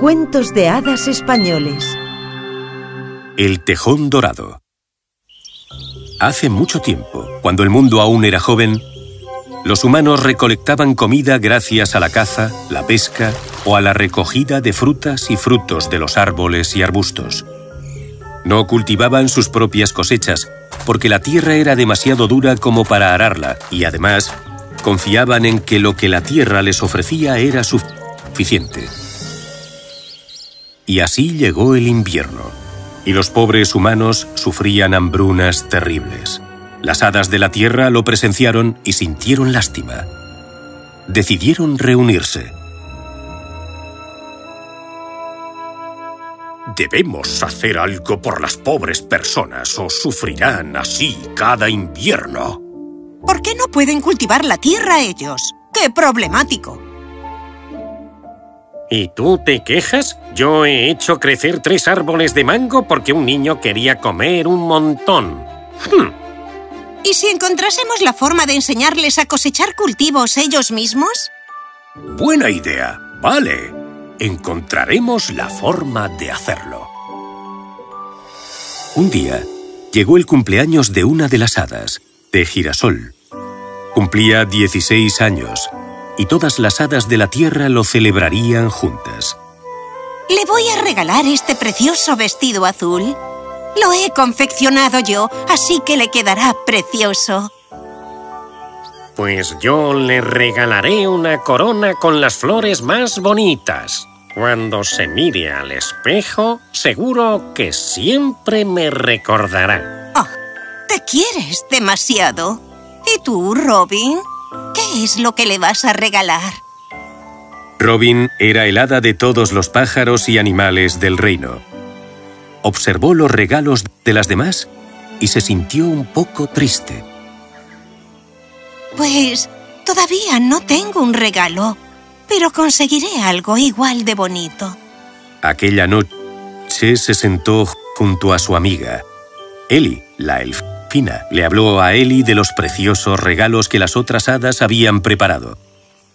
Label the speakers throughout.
Speaker 1: Cuentos de hadas españoles.
Speaker 2: El tejón dorado. Hace mucho tiempo, cuando el mundo aún era joven, los humanos recolectaban comida gracias a la caza, la pesca o a la recogida de frutas y frutos de los árboles y arbustos. No cultivaban sus propias cosechas, porque la tierra era demasiado dura como para ararla, y además confiaban en que lo que la tierra les ofrecía era suficiente. Y así llegó el invierno, y los pobres humanos sufrían hambrunas terribles. Las hadas de la tierra lo presenciaron y sintieron lástima. Decidieron reunirse.
Speaker 3: Debemos hacer algo por las pobres personas o sufrirán así cada invierno.
Speaker 4: ¿Por qué no pueden cultivar la tierra ellos? ¡Qué problemático!
Speaker 5: ¿Y tú te quejas? Yo he hecho crecer tres árboles de mango porque un niño quería comer un montón. Hmm.
Speaker 4: ¿Y si encontrásemos la forma de enseñarles a cosechar cultivos ellos mismos?
Speaker 3: Buena idea. Vale. Encontraremos la forma de hacerlo.
Speaker 2: Un día, llegó el cumpleaños de una de las hadas, de Girasol. Cumplía 16 años y todas las hadas de la tierra lo celebrarían juntas.
Speaker 4: Le voy a regalar este precioso vestido azul. Lo he confeccionado yo, así que le quedará precioso.
Speaker 5: Pues yo le regalaré una corona con las flores más bonitas. Cuando se mire al espejo, seguro que siempre me recordará.
Speaker 4: Oh, ¿te quieres demasiado? ¿Y tú, Robin? ¿Qué es lo que le vas a regalar?
Speaker 2: Robin era el hada de todos los pájaros y animales del reino. Observó los regalos de las demás y se sintió un poco triste.
Speaker 4: Pues todavía no tengo un regalo, pero conseguiré algo igual de bonito.
Speaker 2: Aquella noche se sentó junto a su amiga, Ellie, la le habló a Ellie de los preciosos regalos que las otras hadas habían preparado.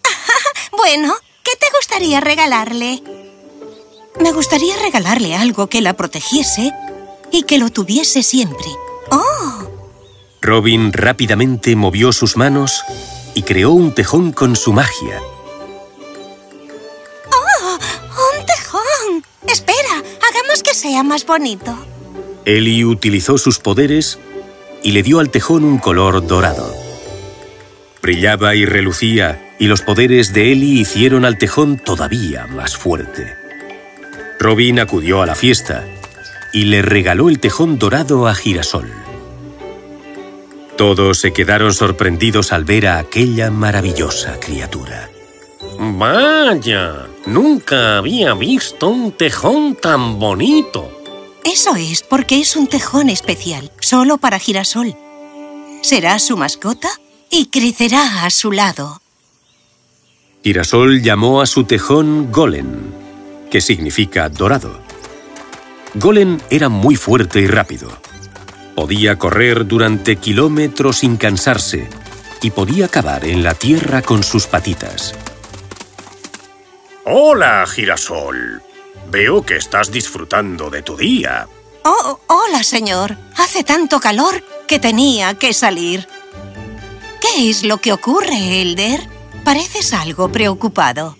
Speaker 4: bueno, ¿qué te gustaría regalarle? Me gustaría regalarle algo que la protegiese y que lo tuviese siempre. ¡Oh!
Speaker 2: Robin rápidamente movió sus manos y creó un tejón con su magia.
Speaker 4: ¡Oh! ¡Un tejón! Espera, hagamos que sea más bonito.
Speaker 2: Ellie utilizó sus poderes y le dio al tejón un color dorado. Brillaba y relucía, y los poderes de Ellie hicieron al tejón todavía más fuerte. Robin acudió a la fiesta y le regaló el tejón dorado a Girasol. Todos se quedaron sorprendidos al ver a aquella maravillosa criatura.
Speaker 5: ¡Vaya! Nunca había visto un tejón tan bonito.
Speaker 4: Eso es porque es un tejón especial, solo para Girasol. Será su mascota y crecerá a su lado.
Speaker 2: Girasol llamó a su tejón Golem, que significa dorado. Golem era muy fuerte y rápido. Podía correr durante kilómetros sin cansarse y podía cavar en la tierra con sus patitas.
Speaker 3: ¡Hola, Girasol! Veo que estás disfrutando de tu día.
Speaker 4: Oh, hola, señor. Hace tanto calor que tenía que salir. ¿Qué es lo que ocurre, Elder? Pareces algo preocupado.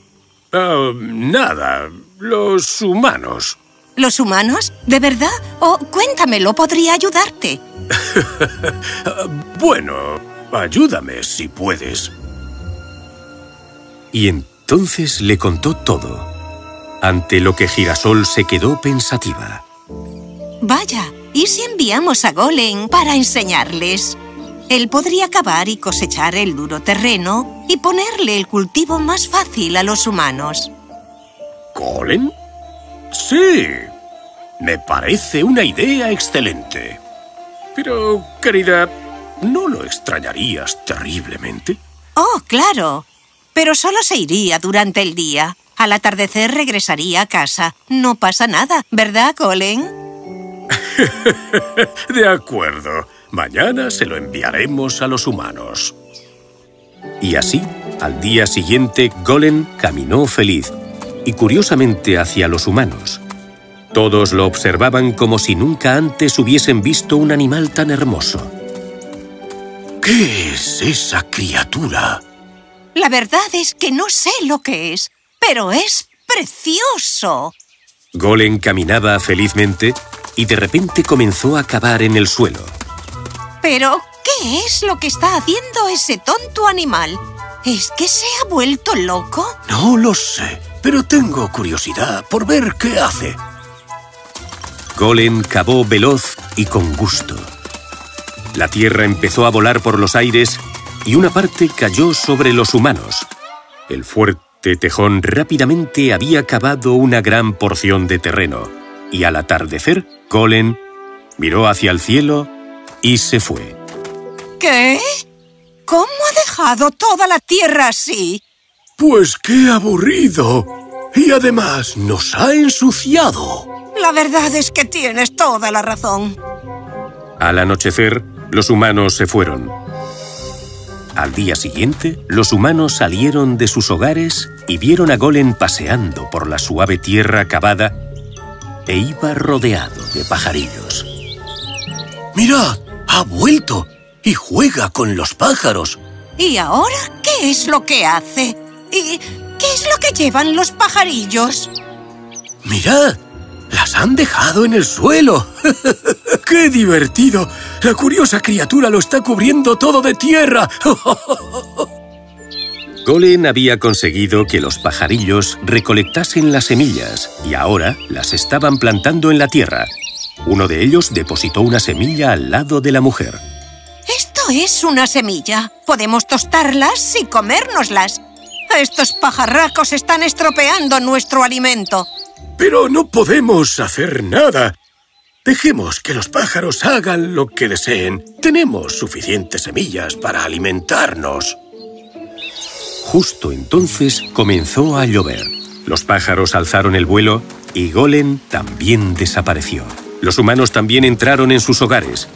Speaker 3: Uh, nada. Los humanos.
Speaker 4: ¿Los humanos? ¿De verdad? Oh, cuéntamelo, podría ayudarte.
Speaker 3: bueno, ayúdame si puedes.
Speaker 2: Y entonces le contó todo, ante lo que Girasol se quedó pensativa.
Speaker 4: Vaya, ¿y si enviamos a Golem para enseñarles? Él podría cavar y cosechar el duro terreno y ponerle el cultivo más fácil a los humanos.
Speaker 3: ¿Golem? Sí, me parece una idea excelente. Pero, querida, ¿no lo extrañarías terriblemente?
Speaker 4: Oh, claro. Pero solo se iría durante el día. Al atardecer regresaría a casa. No pasa nada, ¿verdad, Golem?
Speaker 3: De acuerdo. Mañana se lo enviaremos a los humanos.
Speaker 2: Y así, al día siguiente, Golem caminó feliz, y curiosamente hacia los humanos. Todos lo observaban como si nunca antes hubiesen visto un animal tan hermoso.
Speaker 3: ¿Qué es esa criatura?
Speaker 4: La verdad es que no sé lo que es, pero es precioso.
Speaker 2: Golem caminaba felizmente y de repente comenzó a cavar en el suelo.
Speaker 4: ¿Pero qué es lo que está haciendo ese tonto animal? ¿Es que se ha vuelto loco?
Speaker 3: No lo sé, pero tengo curiosidad por ver qué hace.
Speaker 2: Golem cavó veloz y con gusto. La tierra empezó a volar por los aires y una parte cayó sobre los humanos. El fuerte tejón rápidamente había cavado una gran porción de terreno y al atardecer, Golem miró hacia el cielo y se fue.
Speaker 4: ¿Qué? ¿Cómo ha dejado toda la tierra así?
Speaker 3: Pues qué aburrido. Y además nos ha ensuciado.
Speaker 4: La verdad es que tienes toda la razón.
Speaker 2: Al anochecer, los humanos se fueron. Al día siguiente, los humanos salieron de sus hogares y vieron a Golem paseando por la suave tierra cavada e iba rodeado de pajarillos.
Speaker 3: ¡Mirad! ¡Ha vuelto! Y juega con los pájaros.
Speaker 4: ¿Y ahora qué es lo que hace? ¿Y qué es lo que llevan los pajarillos?
Speaker 3: ¡Mirad! ¡Las han dejado en el suelo! ¡Qué divertido! La curiosa criatura lo está cubriendo todo de tierra.
Speaker 2: Golem había conseguido que los pajarillos recolectasen las semillas y ahora las estaban plantando en la tierra. Uno de ellos depositó una semilla al lado de la mujer.
Speaker 4: Esto es una semilla. Podemos tostarlas y comérnoslas. Estos pajarracos están estropeando nuestro alimento.
Speaker 3: Pero no podemos hacer nada. Dejemos que los pájaros hagan lo que deseen. Tenemos suficientes semillas para alimentarnos.
Speaker 2: Justo entonces comenzó a llover. Los pájaros alzaron el vuelo y Golem también desapareció. Los humanos también entraron en sus hogares.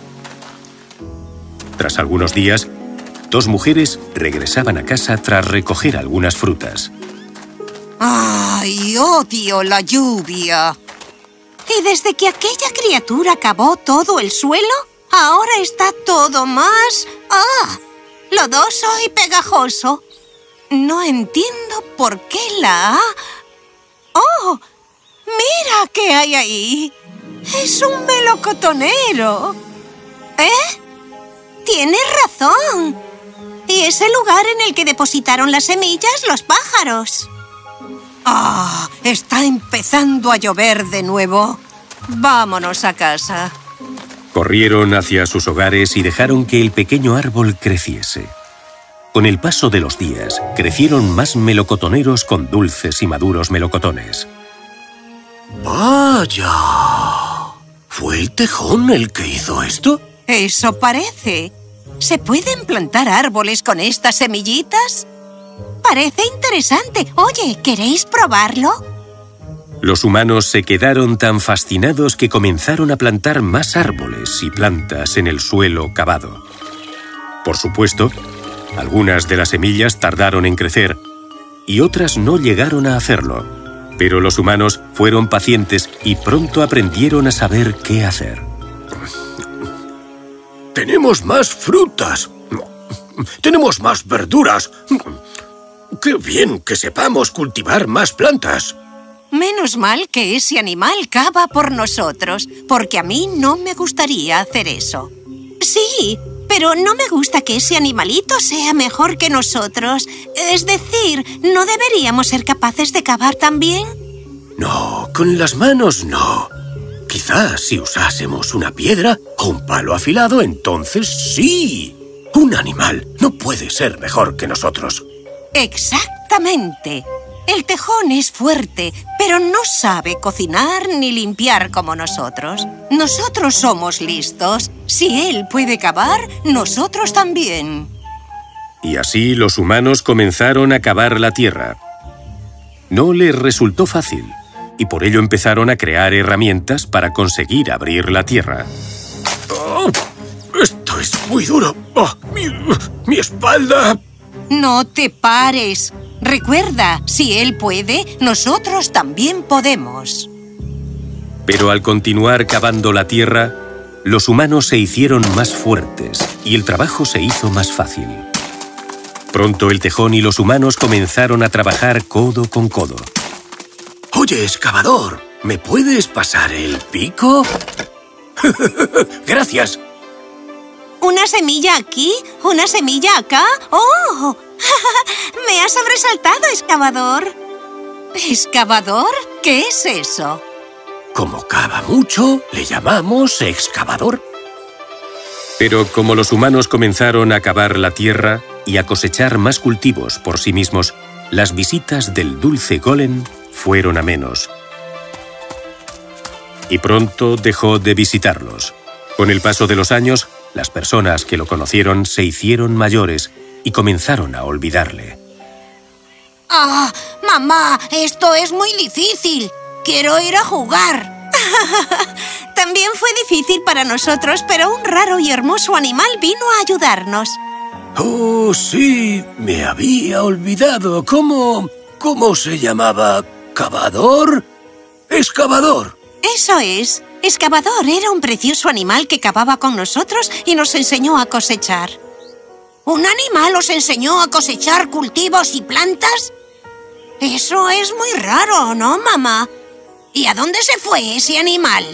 Speaker 2: Tras algunos días, dos mujeres regresaban a casa tras recoger algunas frutas.
Speaker 4: ¡Ay, odio la lluvia! Y desde que aquella criatura cavó todo el suelo, ahora está todo más... ¡Ah! Lodoso y pegajoso. No entiendo por qué la ha... ¡Oh! ¡Mira qué hay ahí! ¡Es un melocotonero! ¿Eh? Tienes razón. Y es el lugar en el que depositaron las semillas los pájaros. ¡Ah! Está empezando a llover de nuevo. Vámonos a casa.
Speaker 2: Corrieron hacia sus hogares y dejaron que el pequeño árbol creciese. Con el paso de los días, crecieron más melocotoneros con dulces y maduros melocotones.
Speaker 3: ¡Vaya! ¿Fue el tejón el que hizo esto?
Speaker 4: Eso parece. ¿Se pueden plantar árboles con estas semillitas? Parece interesante. Oye, ¿queréis probarlo?
Speaker 2: Los humanos se quedaron tan fascinados que comenzaron a plantar más árboles y plantas en el suelo cavado. Por supuesto, algunas de las semillas tardaron en crecer y otras no llegaron a hacerlo. Pero los humanos fueron pacientes y pronto aprendieron a saber qué hacer.
Speaker 3: Tenemos más frutas. Tenemos más verduras. ¡Qué bien que sepamos cultivar más plantas!
Speaker 4: Menos mal que ese animal cava por nosotros, porque a mí no me gustaría hacer eso. Sí, pero no me gusta que ese animalito sea mejor que nosotros. Es decir, ¿no deberíamos ser capaces de cavar también?
Speaker 3: No, con las manos no. Quizás si usásemos una piedra o un palo afilado, entonces sí. Un animal no puede ser mejor que nosotros.
Speaker 4: Exactamente. El tejón es fuerte, pero no sabe cocinar ni limpiar como nosotros. Nosotros somos listos. Si él puede cavar, nosotros también.
Speaker 2: Y así los humanos comenzaron a cavar la tierra. No les resultó fácil, y por ello empezaron a crear herramientas para conseguir abrir la tierra.
Speaker 3: Oh, esto es muy duro. Oh, mi, mi espalda.
Speaker 4: No te pares. Recuerda, si él puede, nosotros también podemos.
Speaker 2: Pero al continuar cavando la tierra, los humanos se hicieron más fuertes y el trabajo se hizo más fácil. Pronto el tejón y los humanos comenzaron a trabajar codo con codo.
Speaker 3: Oye, excavador, ¿me puedes pasar el pico? Gracias.
Speaker 4: ¿Una semilla aquí? ¿Una semilla acá? ¡Oh! ¡Me ha sobresaltado, excavador! ¿Excavador? ¿Qué es eso?
Speaker 3: Como cava mucho, le llamamos excavador.
Speaker 2: Pero como los humanos comenzaron a cavar la tierra y a cosechar más cultivos por sí mismos, las visitas del dulce golem fueron a menos. Y pronto dejó de visitarlos. Con el paso de los años, las personas que lo conocieron se hicieron mayores y comenzaron a olvidarle.
Speaker 4: ¡Ah! ¡Mamá! Esto es muy difícil. Quiero ir a jugar. También fue difícil para nosotros, pero un raro y hermoso animal vino a ayudarnos.
Speaker 3: Oh, sí, me había olvidado. ¿Cómo... cómo se llamaba? ¿Cavador? ¡Excavador!
Speaker 4: Eso es. Excavador era un precioso animal que cavaba con nosotros y nos enseñó a cosechar. ¿Un animal os enseñó a cosechar cultivos y plantas? Eso es muy raro, ¿no, mamá? ¿Y a dónde se fue ese animal?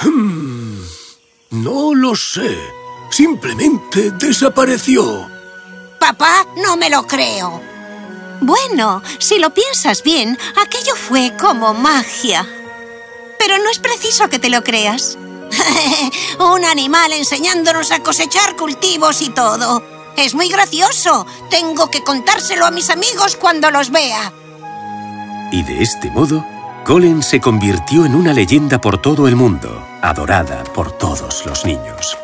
Speaker 3: Hmm, no lo sé. Simplemente desapareció.
Speaker 4: Papá, no me lo creo. Bueno, si lo piensas bien, aquello fue como magia. Pero no es preciso que te lo creas. Un animal enseñándonos a cosechar cultivos y todo. Es muy gracioso. Tengo que contárselo a mis amigos cuando los vea.
Speaker 2: Y de este modo, Colin se convirtió en una leyenda por todo el mundo, adorada por todos los niños.